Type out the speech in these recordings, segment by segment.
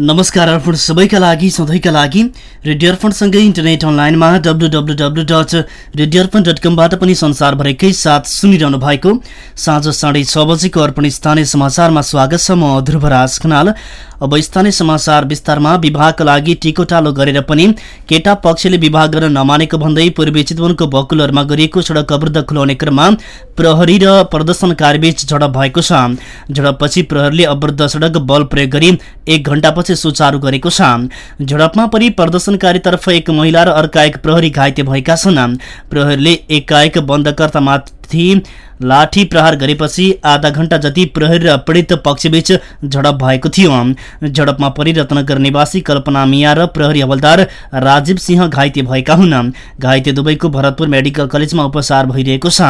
नमस्कार अर्पण सबैका लागि सधैँका लागि रेडियो अर्पणसँगै इन्टरनेट अनलाइनमा W W W dot radio Arpan dot कमबाट पनि संसारभरिकै साथ सुनिरहनु भएको साँझ साढे छ बजेको अर्पण स्थानीय समाचारमा स्वागत छ म ध्रुवराज खनाल। अब स्थानीय समाचार विस्तारमा विवाहका लागि टिकोटालो गरेर पनि केटा पक्षले विवाह गर्न नमानेको भन्दै पूर्वी चितवनको बकुलरमा गरिएको सडक अवरुद्ध खुलाउने क्रममा प्रहरी र प्रदर्शनकारीबीच झडप भएको छ। झडपपछि प्रहरीले अवरुद्ध सडक बल प्रयोग गरी एक घण्टापछि सुचारू गरेको छ झडपमा परि प्रदर्शनकारीतर्फ एक महिला र अर्का एक प्रहरी घाइते भएका छन्। प्रहरीले एकाएक बन्दकर्तामाथि लाठी प्रहार गरेपछि आधा घण्टा जति प्रहरी र पीडित पक्षबीच झडप भएको थियो। झडपमा परि रत्नगर निवासी कल्पना मिया र प्रहरी हवलदार राजीव सिंह घाइते भएका हुन्। घाइते दुवैको भरतपुर मेडिकल कलेजमा उपचार भइरहेको छ।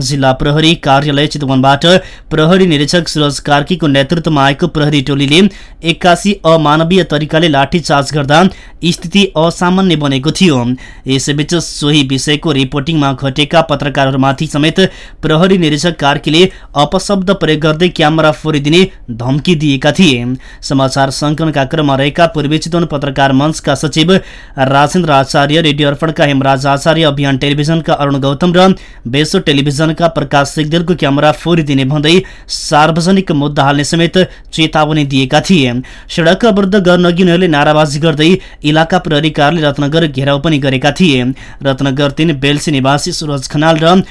जिल्ला प्रहरी कार्यालय चितवनबाट प्रहरी निरीक्षक सुरज कार्कीको नेतृत्वमा आएको प्रहरी टोलीले एक्कासी अमानवीय तरिकाले लाठीचार्ज गर्दा स्थिति असामान्य बनेको थियो। यसैबीच सोही विषयको रिपोर्टिङमा घटेका पत्रकारहरूमाथि समेत प्रहरी प्रहरी निरीक्षक कार्कीले अपशब्द प्रयोग गर्दै क्यामेरा फोरिदिने धम्की दिएका थिए। समाचार संकलनका क्रममा रहेका पूर्वी चितवन पत्रकार मञ्चका सचिव राजेन्द्र आचार्य रेडियो अर्पणका हेमराज आचार्य अभियान टेलिभिजनका अरूण गौतम र बेसो टेलिभिजनका प्रकाश सिगदेलको क्यामेरा फोरिदिने भन्दै सार्वजनिक मुद्दा हाल्ने समेत चेतावनी दिएका थिए। सड़क अवरुद्ध गर्न उनीहरूले नाराबाजी गर्दै इलाका प्रहरी कार्यालय रत्नगर घेराउ पनि गरेका थिए। रत्नगर तीन बेल्सी निवासी सुरज खनाल र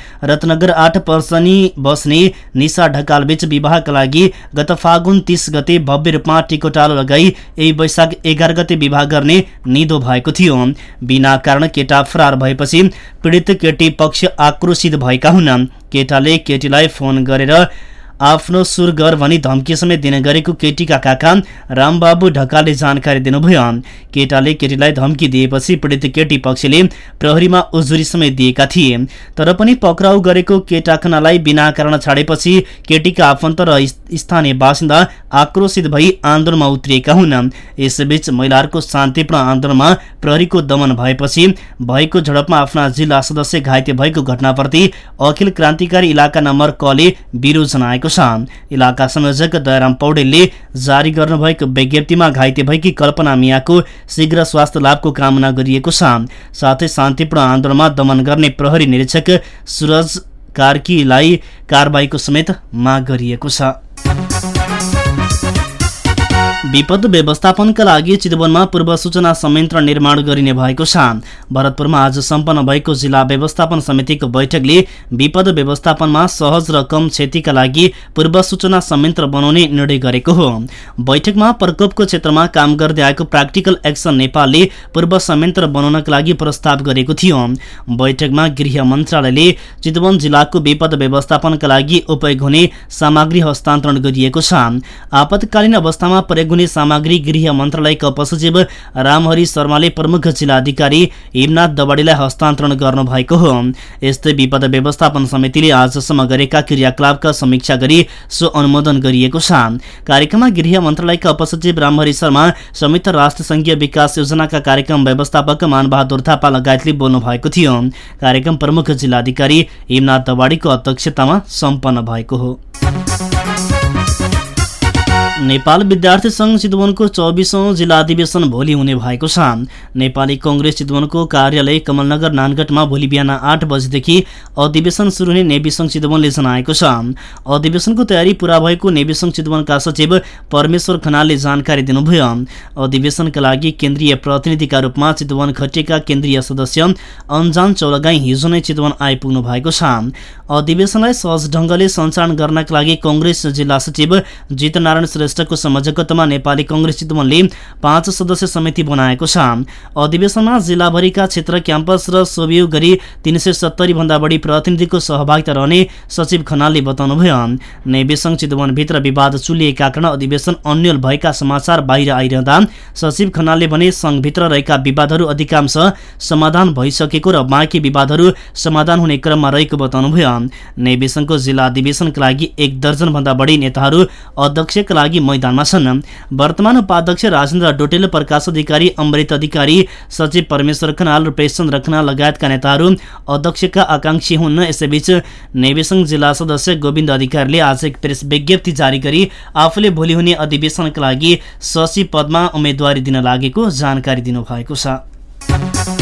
रत्नगर आठ वर्षनी बस्ने निशा ढकाल बीच विवाहका लागि गत फागुन तीस गते भव्य रूपमा टिकोटालो लगाई यही वैशाख एघार गते विवाह गर्ने निदो भएको थियो। बिना कारण केटा फरार भएपछि पीडित केटी पक्ष आक्रोशित भएका हुन्। केटाले केटीलाई फोन गरेर आफ्नो सुर गर भनी धम्की समेत दिने गरेको केटीका काका रामबाबु ढकालले जानकारी दिनुभयो। केटाले केटीलाई धम्की दिएपछि पीडित केटी पक्षले प्रहरीमा उजुरी समेत दिएका थिए। तर पनि पक्राउ गरेको केटाखनालाई बिना कारण छाडेपछि केटीका आफन्त र स्थानीय बासिन्दा आक्रोशित भई आन्दोलनमा उत्रिएका हुन्। यसैबीच महिलाहरूको शान्तिपूर्ण आन्दोलनमा प्रहरीको दमन भएपछि भएको झडपमा आफ्ना जिल्ला सदस्य घाइते भएको घटनाप्रति अखिल क्रान्तिकारी इलाका नम्बर कले विरोध जनाएको भएको छ। इलाका संयोजक दयाराम पौडेलले जारी गर्नुभएको विज्ञप्तिमा घाइते भएकी कल्पना मियाको शीघ्र स्वास्थ्य लाभको कामना गरिएको छ। साथै शान्तिपूर्ण आन्दोलनमा दमन गर्ने प्रहरी निरीक्षक सुरज कार्कीलाई कारवाहीको समेत माग गरिएको छ। विपद व्यवस्थापनका लागि चितवनमा पूर्व सूचना संयन्त्र निर्माण गरिने भएको छ भरतपुरमा आज सम्पन्न भएको जिल्ला व्यवस्थापन समितिको बैठकले विपद व्यवस्थापनमा सहज र कम क्षतिका लागि पूर्व सूचना संयन्त्र बनाउने निर्णय गरेको हो। बैठकमा प्रकोपको क्षेत्रमा काम गर्दै आएको प्राक्टिकल एक्सन नेपालले पूर्व संयन्त्र बनाउनका लागि प्रस्ताव गरेको थियो। बैठकमा गृह मन्त्रालयले चितवन जिल्लाको विपद व्यवस्थापनका लागि उपयोग हुने सामग्री हस्तान्तरण गरिएको छ। आपतकालीन अवस्थामा प्रयोग हुने सामग्री गृह मन्त्रालयका उपसचिव रामहरि शर्माले प्रमुख जिल्लाधिकारी हिमनाथ दवाडीलाई हस्तान्तरण गर्नुभएको हो। यस्तै विपद व्यवस्थापन समितिले आजसम्म गरेका क्रियाकलापका समीक्षा गरी सो अनुमोदन गरिएको छ। कार्यक्रममा गृह मन्त्रालयका उपसचिव रामहरि शर्मा संयुक्त राष्ट्र संघीय विकास योजनाका कार्यक्रम व्यवस्थापक मानबहादुर थापा लगायतले बोल्नु भएको थियो। कार्यक्रम प्रमुख जिल्लाधिकारी हिमनाथ दवाडीको अध्यक्षतामा सम्पन्न भएको हो। नेपाल विद्यार्थी संघ चितवनको चौबिसौँ जिल्ला अधिवेशन भोलि हुने भएको छ। नेपाली कङ्ग्रेस चितवनको कार्यालय कमलनगर नानगढमा भोलि बिहान आठ बजेदेखि अधिवेशन सुरु हुने नेवी संघ चितवनले जनाएको छ। अधिवेशनको तयारी पूरा भएको नेवी संघ चितवनका सचिव परमेश्वर खनालले जानकारी दिनुभयो। अधिवेशनका लागि केन्द्रीय प्रतिनिधिका रूपमा चितवन खटिएका केन्द्रीय सदस्य अन्जान चौलगाई हिजो नै चितवन आइपुग्नु भएको छ। अधिवेशनलाई सहज ढङ्गले सञ्चालन गर्नका लागि कङ्ग्रेस जिल्ला सचिव जितनारायण श्रेष्ठको संयोजकत्वमा नेपाली कङ्ग्रेस चितवनले पाँच सदस्य समिति बनाएको छ। अधिवेशनमा जिल्लाभरिका क्षेत्र क्याम्पस र सोभियो गरी तीन सय सत्तरी भन्दा बढी प्रतिनिधिको सहभागिता रहने सचिव खनालले बताउनुभयो। नेविसंघ चितवनभित्र विवाद चुलिएका कारण अधिवेशन अन्यल भएका समाचार बाहिर आइरहँदा सचिव खनालले भने संघभित्र रहेका विवादहरू अधिकांश समाधान भइसकेको र बाँकी विवादहरू समाधान हुने क्रममा रहेको बताउनुभयो। नेविसंघको जिल्ला अधिवेशनका लागि एक दर्जन भन्दा बढी नेताहरू अध्यक्षका लागि लागि मैदानमा छन्। वर्तमान उपाध्यक्ष राजेन्द्र डोटेल प्रकाश अधिकारी अमृत अधिकारी सचिव परमेश्वर खनाल र प्रेसचन्द्र खनाल लगायतका नेताहरू अध्यक्षका आकांक्षी हुन्। यसैबीच नेविसङ जिल्ला सदस्य गोविन्द अधिकारीले आज एक प्रेस विज्ञप्ति जारी गरी आफूले भोलि हुने अधिवेशनका लागि सचिव पदमा उम्मेद्वारी दिन लागेको जानकारी दिनुभएको छ।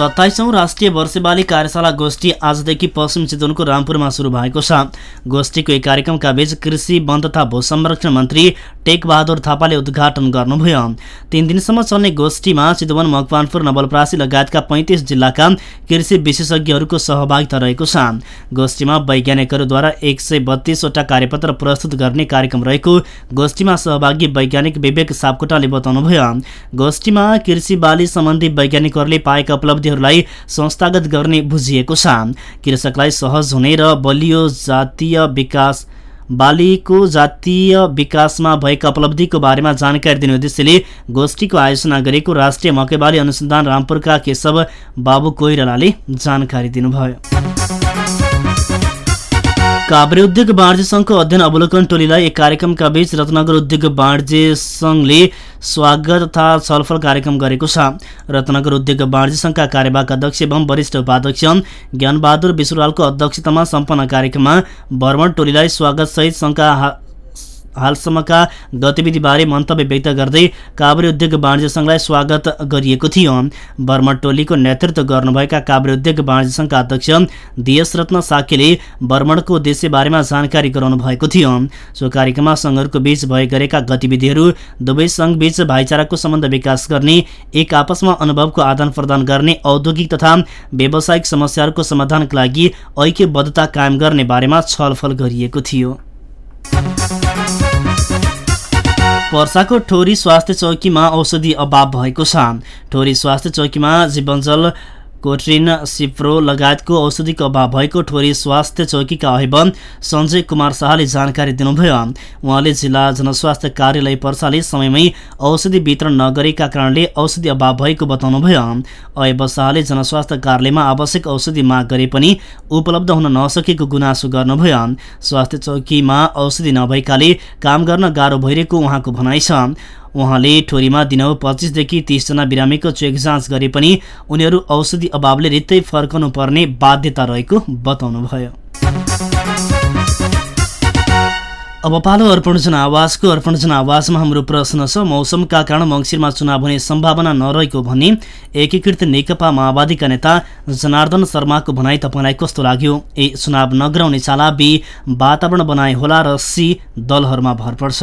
सत्ताइसौँ राष्ट्रिय वर्षेवाली कार्यशाला गोष्ठी आजदेखि पश्चिम चितवनको रामपुरमा सुरु भएको छ। गोष्ठीको एक कार्यक्रमका बीच कृषि वन तथा भू संरक्षण मन्त्री टेकबहादुर थापाले उद्घाटन गर्नुभयो। तीन दिनसम्म चल्ने गोष्ठीमा चितवन मकवानपुर नवलप्रासी लगायतका पैँतिस जिल्लाका कृषि विशेषज्ञहरूको सहभागिता रहेको छ। गोष्ठीमा वैज्ञानिकहरूद्वारा एक सय बत्तीसवटा कार्यपत्र प्रस्तुत गर्ने कार्यक्रम रहेको गोष्ठीमा सहभागी वैज्ञानिक विवेक सापकोटाले बताउनुभयो। गोष्ठीमा कृषि बाली सम्बन्धी वैज्ञानिकहरूले पाएका उपलब्धिहरूलाई संस्थागत गर्ने बुझिएको छ। कृषकलाई सहज हुने र बलियो जातीय विकास बालीको जातीय विकासमा भएका उपलब्धिको बारेमा जानकारी दिने उद्देश्यले गोष्ठीको आयोजना गरेको राष्ट्रिय मकैबाली अनुसन्धान रामपुरका केशव बाबु कोइरालाले जानकारी दिनुभयो। काभ्रे उद्योग वाणिज्य सङ्घको अध्ययन अवलोकन टोलीलाई एक कार्यक्रमका बीच रत्नगर उद्योग वाणिज्य सङ्घले स्वागत तथा छलफल कार्यक्रम गरेको छ। रत्नगर उद्योग वाणिज्य सङ्घका कार्यवाहक अध्यक्ष एवं वरिष्ठ उपाध्यक्ष ज्ञानबहादुर विश्वरालको अध्यक्षतामा सम्पन्न कार्यक्रममा भ्रमण टोलीलाई स्वागतसहित सङ्घका हालसम्मका गतिविधिबारे मन्तव्य व्यक्त गर्दै काभ्रे उद्योग वाणिज्य सङ्घलाई स्वागत गरिएको थियो। बर्मन टोलीको नेतृत्व गर्नुभएका काभ्रे उद्योग वाणिज्य सङ्घका अध्यक्ष दिएस रत्न साकेले बर्मणको उद्देश्य बारेमा जानकारी गराउनु भएको थियो। सो कार्यक्रममा सङ्घहरूको बीच भए गरेका गतिविधिहरू दुवै सङ्घबीच भाइचाराको सम्बन्ध विकास गर्ने एक आपसमा अनुभवको आदान प्रदान गर्ने औद्योगिक तथा व्यावसायिक समस्याहरूको समाधानका लागि ऐक्यबद्धता कायम गर्ने बारेमा छलफल गरिएको थियो। पर्साको ठोरी स्वास्थ्य चौकीमा औषधि अभाव भएको छ। ठोरी स्वास्थ्य चौकीमा जीवनजल कोट्रिन सिप्रो लगायतको औषधिको अभाव भएको ठोरी स्वास्थ्य चौकीका अहिब सञ्जय कुमार शाहले जानकारी दिनुभयो। उहाँले जिल्ला जनस्वास्थ्य कार्यालय पर्साले समयमै औषधि वितरण नगरेका कारणले औषधि अभाव भएको बताउनुभयो। अहिब शाहले जनस्वास्थ्य कार्यालयमा आवश्यक औषधि माग गरे पनि उपलब्ध हुन नसकेको गुनासो गर्नुभयो। स्वास्थ्य चौकीमा औषधि नभएकाले काम गर्न गाह्रो भइरहेको उहाँको भनाइ छ। उहाँले ठोरीमा दिनौ पच्चिसदेखि तिसजना बिरामीको चेक जाँच गरे पनि उनीहरू औषधि अभावले रित्तै फर्कनु पर्ने बाध्यता रहेको बताउनुभयो। अब पालो अर्पण आवासको अर्पण आवासमा हाम्रो प्रश्न छ मौसमका कारण मङ्सिरमा चुनाव हुने सम्भावना नरहेको भन्ने एकीकृत नेकपा माओवादीका नेता जनार्दन शर्माको भनाई तपाईँलाई कस्तो लाग्यो? ए चुनाव नगराउने चाला बी वातावरण बनाए होला र सी दलहरूमा भर पर्छ।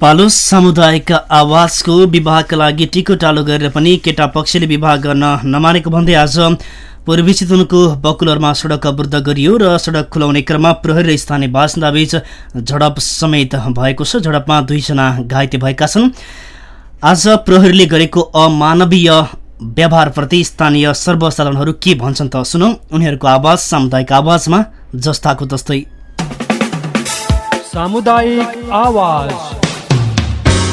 पालो सामुदायिक आवासको विवाहका लागि टिको टालो गरेर पनि केटा पक्षले विवाह गर्न नमानेको भन्दै आज पूर्वी चितवनको बकुलरमा सडक अवरुद्ध गरियो र सडक खुलाउने क्रममा प्रहरी र स्थानीय बासिन्दाबीच झडप समेत भएको छ। झडपमा दुईजना घाइते भएका छन्। आज प्रहरीले गरेको अमानवीय व्यवहारप्रति स्थानीय सर्वसाधारणहरू के भन्छन् त सुनौ। उनीहरूको आवाज सामुदायिक आवाजमा जस्ताको तस्तै। सामुदायिक आवाज।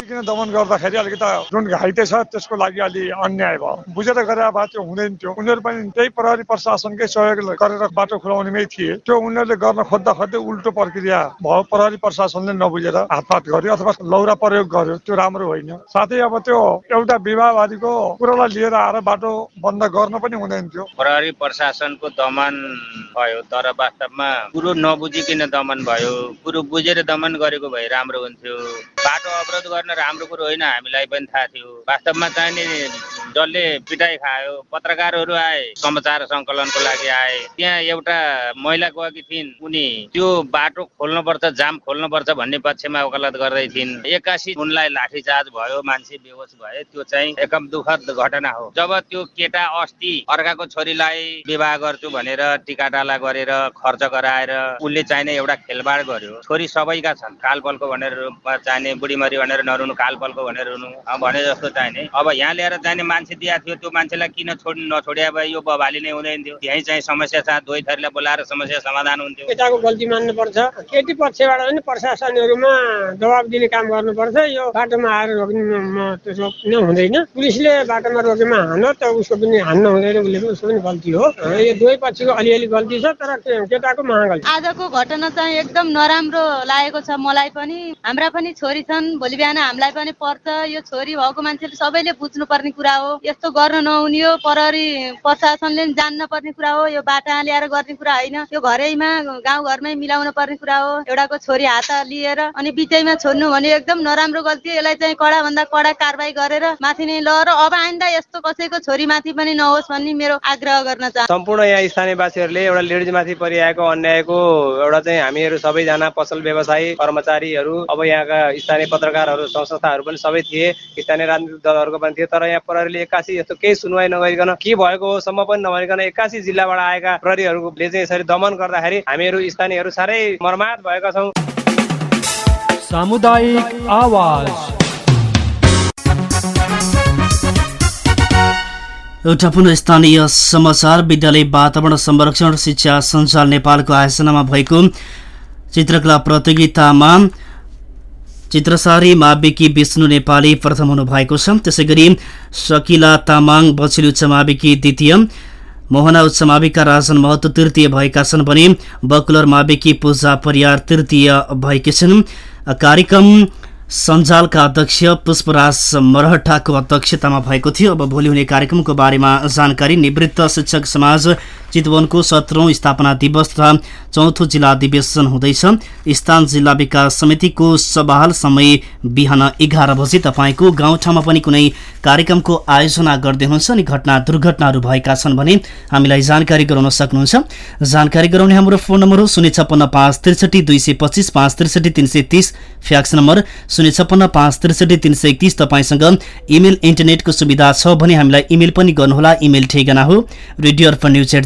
किन दमन गर्दाखेरि अलिकति जुन घाइते छ त्यसको लागि अलि अन्याय भयो। बुझेर गरे भए त्यो हुँदैन थियो उनीहरू पनि त्यही प्रहरी प्रशासनकै सहयोग गरेर बाटो खुलाउनेमै थिए। त्यो उनीहरूले गर्न खोज्दा खोज्दै उल्टो प्रक्रिया भयो। प्रहरी प्रशासनले नबुझेर हातपात गर्यो अथवा लौरा प्रयोग गर्यो। त्यो राम्रो होइन। साथै अब त्यो एउटा विवाहवादीको कुरालाई लिएर आएर बाटो बन्द गर्न पनि हुँदैन थियो प्रहरी प्रशासनको दमन भयो तर वास्तवमा कुरो नबुझिकन दमन भयो। कुरो बुझेर दमन गरेको भए राम्रो हुन्थ्यो। बाटो अवरोध गर्न राम्रो कुरो होइन हामीलाई पनि थाहा थियो। वास्तवमा चाहिने जसले पिटाइ खायो पत्रकारहरू आए समाचार सङ्कलनको लागि आए। त्यहाँ एउटा महिला गएकी थिइन् उनी त्यो बाटो खोल्नुपर्छ जाम खोल्नुपर्छ भन्ने पक्षमा वकालत गर्दै थिइन्। एक्कासी उनलाई लाठीचार्ज भयो मान्छे बेहोस भए त्यो चाहिँ एकदम दुःखद घटना हो। जब त्यो केटा अस्ति अर्काको छोरीलाई विवाह गर्छु भनेर टिकाटाला गरेर खर्च गराएर उसले चाहिने एउटा खेलबाड गर्यो। छोरी सबैका छन्। कालपलको भनेर चाहिने बुढीमरी भनेर नरुनु कालपलको भनेर रुनु भने जस्तो चाहिने। अब यहाँ ल्याएर चाहिने मान्छे दिएको थियो त्यो मान्छेलाई किन छोड नछोड्या भए? यो बभाली नै हुँदैन थियो। यहीँ चाहिँ समस्या छ दुवै थरीलाई बोलाएर समस्या समाधान हुन्थ्यो। केटाको गल्ती मान्नुपर्छ। केटी पक्षबाट पनि प्रशासनहरूमा जवाब दिने काम गर्नुपर्छ। यो बाटोमा आएर रोक्ने हुँदैन। पुलिसले बाटोमा रोकेमा हान्यो त उसको पनि हान्न हुँदैन उसले पनि उसको पनि गल्ती हो। यो दुवै पक्षको अलिअलि गल्ती छ तर केटाको आजको घटना चाहिँ एकदम नराम्रो लागेको छ मलाई पनि। हाम्रा पनि छोरी छन् भोलि बिहान हामीलाई पनि पर्छ। यो छोरी भएको मान्छेले सबैले बुझ्नु पर्ने कुरा हो। यस्तो गर्न नहुने हो प्रहरी प्रशासनले पनि जान्न पर्ने कुरा हो। यो बाटा ल्याएर गर्ने कुरा होइन। यो घरैमा गाउँघरमै मिलाउनु पर्ने कुरा हो। एउटाको छोरी हात लिएर अनि बिचैमा छोड्नु भने एकदम नराम्रो गल्ती यसलाई चाहिँ कडा भन्दा कडा कारवाही गरेर माथि नै ल र अब आइन्दा यस्तो कसैको छोरी माथि पनि नहोस् भन्ने मेरो आग्रह गर्न चाहन्छु सम्पूर्ण यहाँ स्थानीयवासीहरूले एउटा लेडिज माथि परिआएको अन्यायको एउटा चाहिँ हामीहरू सबैजना पसल व्यवसायी कर्मचारीहरू अब यहाँका स्थानीय पत्रकारहरू संस्थाहरू पनि सबै थिए स्थानीय राजनीतिक दलहरूको पनि थिए तर यहाँ प्रहरीले एक्कासी यस्तो केही सुनवाई नगरिकन के भएको हो सम्म पनि नभनिकन एक्कासी जिल्लाबाट आएका प्रहरीहरूले चाहिँ यसरी दमन गर्दाखेरि हामीहरू स्थानीयहरू साह्रै मर्मात भएका छौँ। सामुदायिक आवाज। एउटा पुनः स्थानीय समाचार विद्यालय वातावरण संरक्षण शिक्षा सञ्जाल नेपालको आयोजनामा भएको चित्रकला प्रतियोगितामा चित्रसारी माविकी विष्णु नेपाली प्रथम हुनुभएको छ। त्यसै गरी सकिला तामाङ बछिल उच्च माविकी द्वितीय मोहना उच्च माविका राजन महतो तृतीय भएका छन् भने बकुलर माविकी पूजा परियार तृतीय भएकी छन्। कार्यक्रम सञ्जालका अध्यक्ष पुष्पराज मरहटाको अध्यक्षतामा भएको थियो। अब भोलि हुने कार्यक्रमको बारेमा जानकारी। निवृत्त शिक्षक समाज चितवनको सत्रौं स्थापना दिवस तथा चौथो जिल्ला अधिवेशन हुँदैछ। स्थान जिल्ला विकास समितिको सवाल समय बिहान एघार बजे तपाईँको गाउँठाउँमा पनि कुनै कार्यक्रमको आयोजना गर्दै हुनुहुन्छ अनि घटना दुर्घटनाहरू भएका छन् भने हामीलाई जानकारी गराउन सक्नुहुन्छ। जानकारी गराउने हाम्रो फोन नम्बर हो शून्य छप्पन्न पाँच त्रिसठी दुई सय पच्चिस पाँच त्रिसठी तिन सय तिस। फ्याक्स नम्बर शून्य छप्पन्न पाँच त्रिसठी तिन सय एकतिस तपाईँसँग इमेल इन्टरनेटको सुविधा छ भने हामीलाई इमेल पनि गर्नुहोला। इमेल ठेगाना हो। Radio Arpan news at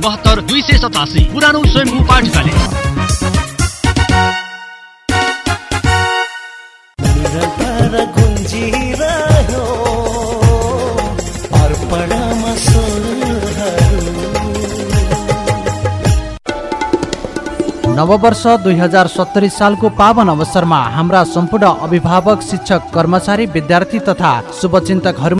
बहत्तर दुई सय सतासी। पुरानो स्वयम्भू पाठशाला। नववर्ष दुई हजार सत्तरी सालको पावन अवसरमा हाम्रा सम्पूर्ण अभिभावक शिक्षक कर्मचारी विद्यार्थी तथा शुभचिन्तकहरू